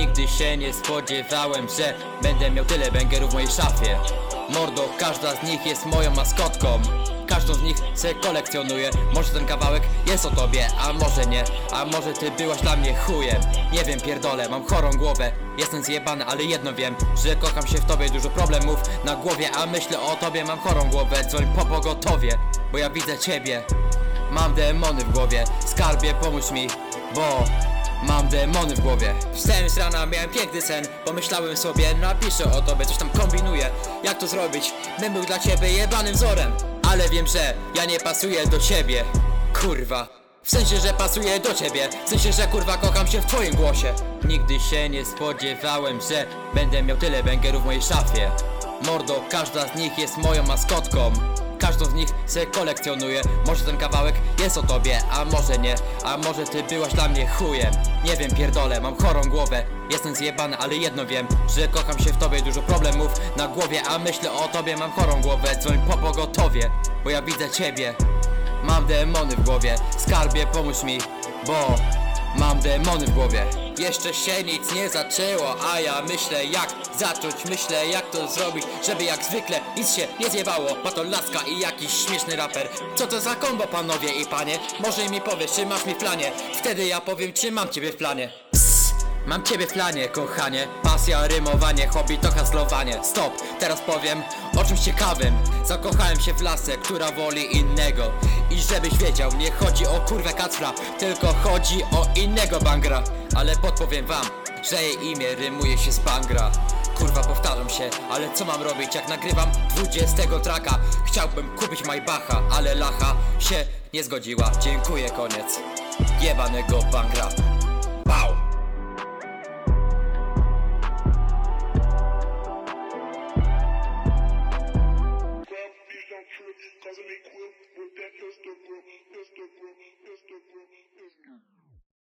Nigdy się nie spodziewałem, że będę miał tyle bęgerów w mojej szafie. Mordo, każda z nich jest moją maskotką. Każdą z nich se kolekcjonuję. Może ten kawałek jest o tobie, a może nie. A może ty byłaś dla mnie chujem. Nie wiem, pierdolę, mam chorą głowę. Jestem zjebany, ale jedno wiem Że kocham się w tobie, dużo problemów na głowie A myślę o tobie, mam chorą głowę. Dzwoń po pogotowie, bo ja widzę ciebie. Mam demony w głowie, skarbie pomóż mi, bo Mam demony w głowie. Wstałem z rana, miałem piękny sen. Pomyślałem sobie, napiszę o tobie, coś tam kombinuję. Jak to zrobić? Bym był dla ciebie jebanym wzorem. Ale wiem, że ja nie pasuję do ciebie. Kurwa. W sensie, że pasuję do ciebie. W sensie, że kurwa kocham się w twoim głosie. Nigdy się nie spodziewałem, że Będę miał tyle bęgerów w mojej szafie. Mordo, każda z nich jest moją maskotką Każdą z nich se kolekcjonuję. Może ten kawałek jest o tobie, a może nie. A może ty byłaś dla mnie chujem. Nie wiem, pierdolę, mam chorą głowę. Jestem zjebany, ale jedno wiem Że kocham się w tobie, dużo problemów na głowie A myślę o tobie, mam chorą głowę. Dzwoń po pogotowie, bo ja widzę ciebie. Mam demony w głowie, skarbie pomóż mi Bo mam demony w głowie. Jeszcze się nic nie zaczęło, a ja myślę jak zacząć Myślę jak to zrobić, żeby jak zwykle nic się nie zjebało. Pato laska i jakiś śmieszny raper. Co to za kombo panowie i panie? Może mi powiesz czy masz mi w planie? Wtedy ja powiem czy mam ciebie w planie. Mam ciebie w planie, kochanie. Pasja, rymowanie, hobby to haslowanie. Stop, teraz powiem o czymś ciekawym. Zakochałem się w lasce, która woli innego. I żebyś wiedział, nie chodzi o kurwę kacpra Tylko chodzi o innego bangra. Ale podpowiem wam, że jej imię rymuje się z bangra kurwa powtarzam się Ale co mam robić jak nagrywam 20 traka? Chciałbym kupić Maybacha, ale lacha się nie zgodziła. Dziękuję, koniec jebanego bangra. Bał! Doesn't